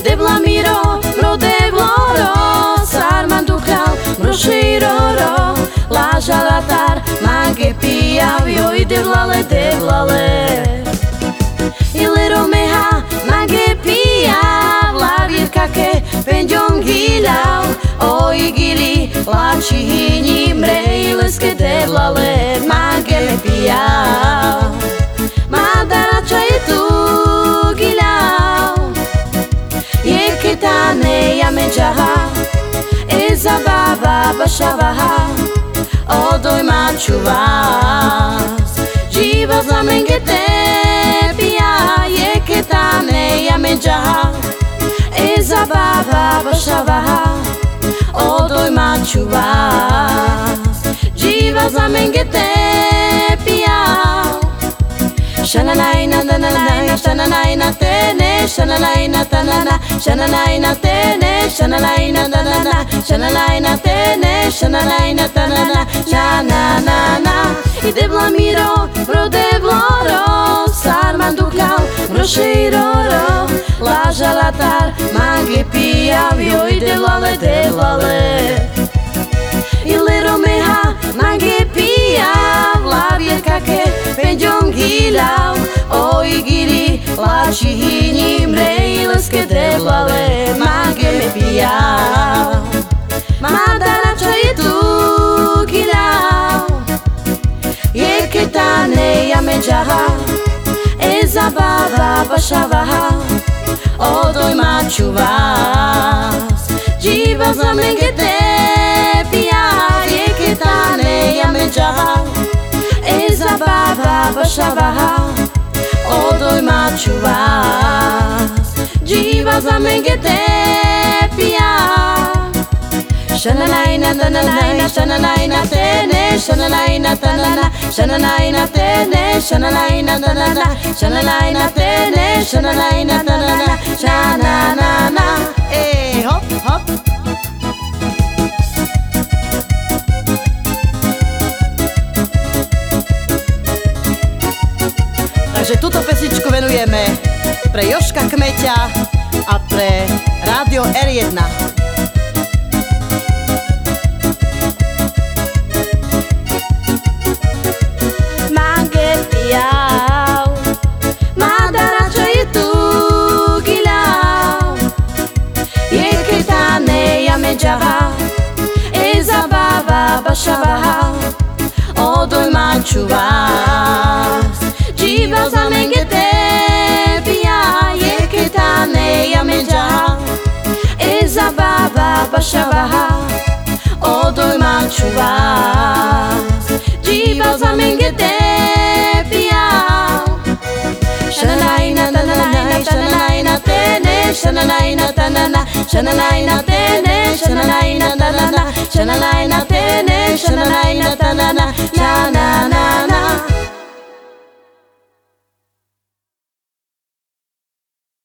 debla miro, ro deblo ro, sarman duhal, broširo ro, laža latar, mange pijavio i devlale, devlale. Ile romeha, mange pijav, lavir kake, penjom gilav, oi gili, lači hinji mre, ileske devlale, mange me pijav. סבבה בשבעה עוד דוימן תשובה ג'יבה זמנגתה פיה יקטן ימג'ה איזה בבה בשבעה עוד דוימן תשובה ג'יבה זמנגתה פיה Shananaina nananaina shananaina tene shananaina tanana. Shananaina tene shananaina shananaina tene shananaina tanana shananana i devla miro pro devloro sarman duklau pro sheiroro la jalatar magi pia vio i devlale devlale Ilero meha magi pia vlavje kake penjom gilau Oi giri lači hinji zabawa paszawa Odoj maciu was Dziwa zamęgete Pijavie ketane jamęcza E zabawa paszawa Odoj maciu was Dziwa zamęgete Pijavie Shalala Shananaina tananaina shananaina tene shananaina tanana shananaina tene shananaina tanana shananaina tene shananaina tanana shananana Ej, hop, hop. Takže túto pesničku venujeme pre Joška Kmeťa a pre Rádio R1. Shaba shaba ha Odoy manchuvas Jibas amengete Bia yeketa ne yamenja Eza baba bashaba ha Odoy manchuvas Jibas amengete Bia Shananaina tananaina tananaina tene Shananaina tanana. Shananaina tene Shananaina tanana. Shananaina